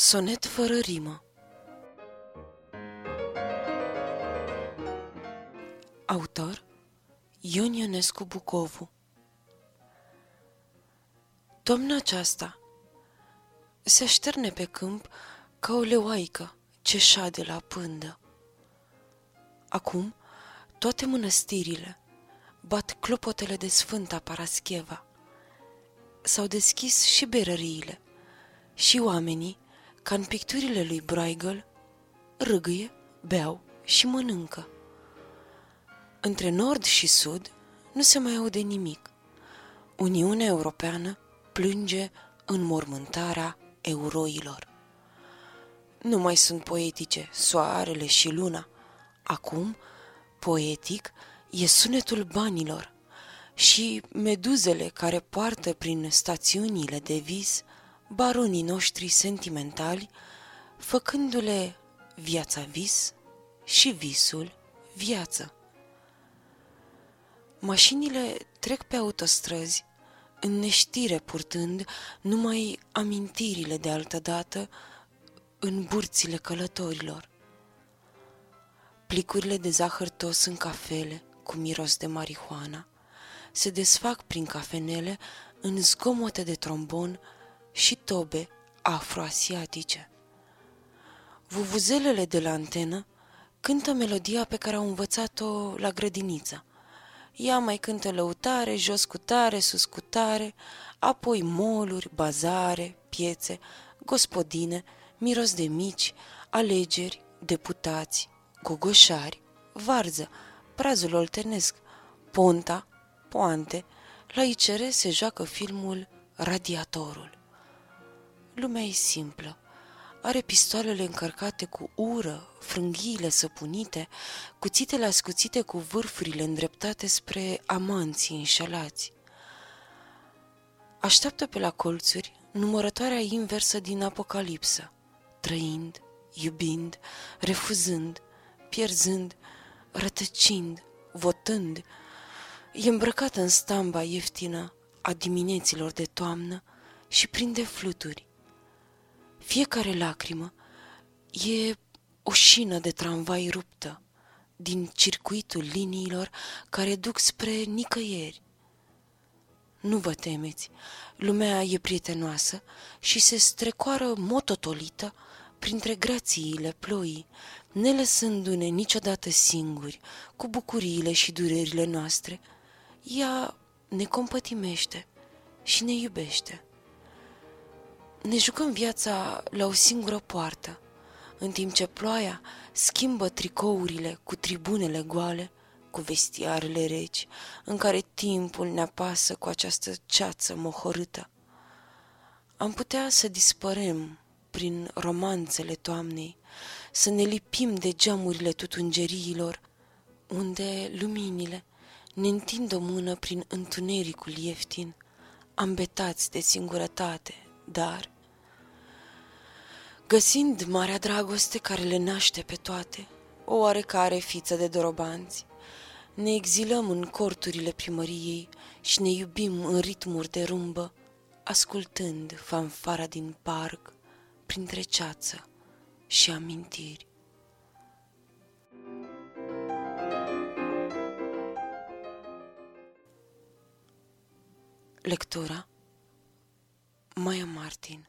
Sonet fără rimă Autor Ion Ionescu Bucovu Toamna aceasta se așterne pe câmp ca o leoaică ce șade la pândă. Acum toate mănăstirile bat clopotele de Sfânta Parascheva. S-au deschis și berăriile și oamenii ca în picturile lui Bruegel, râgâie, beau și mănâncă. Între nord și sud nu se mai aude nimic. Uniunea Europeană plânge în mormântarea euroilor. Nu mai sunt poetice soarele și luna. Acum, poetic, e sunetul banilor și meduzele care poartă prin stațiunile de vis baronii noștri sentimentali, făcându-le viața vis și visul viață. Mașinile trec pe autostrăzi, în neștire purtând numai amintirile de altădată în burțile călătorilor. Plicurile de zahăr tos în cafele, cu miros de marihuana, se desfac prin cafenele în zgomote de trombon și tobe afroasiatice. Vuvuzelele de la antenă cântă melodia pe care au învățat-o la grădiniță. Ea mai cântă lăutare, jos cu tare, sus cu tare, apoi moluri, bazare, piețe, gospodine, miros de mici, alegeri, deputați, gogoșari, varză, prazul oltenesc, ponta, poante, la ICR se joacă filmul Radiatorul. Lumea e simplă. Are pistoalele încărcate cu ură, frânghiile săpunite, cuțitele ascuțite cu vârfurile îndreptate spre amanții înșelați. Așteaptă pe la colțuri numărătoarea inversă din Apocalipsă, trăind, iubind, refuzând, pierzând, rătăcind, votând, e îmbrăcată în stamba ieftină a dimineților de toamnă și prinde fluturi. Fiecare lacrimă e o șină de tramvai ruptă din circuitul liniilor care duc spre nicăieri. Nu vă temeți, lumea e prietenoasă și se strecoară mototolită printre grațiile ploii, ne lăsându-ne niciodată singuri cu bucuriile și durerile noastre. Ea ne compătimește și ne iubește. Ne jucăm viața la o singură poartă, în timp ce ploaia schimbă tricourile cu tribunele goale, cu vestiarele reci, în care timpul ne apasă cu această ceață mohorâtă. Am putea să dispărem prin romanțele toamnei, să ne lipim de geamurile tutungeriilor, unde luminile ne întind o mână prin întunericul ieftin, ambetați de singurătate, dar găsind marea dragoste care le naște pe toate, o oarecare fiță de dorobanți, ne exilăm în corturile primăriei și ne iubim în ritmuri de rumbă, ascultând fanfara din parc printre ceață și amintiri. Lectura Maya Martin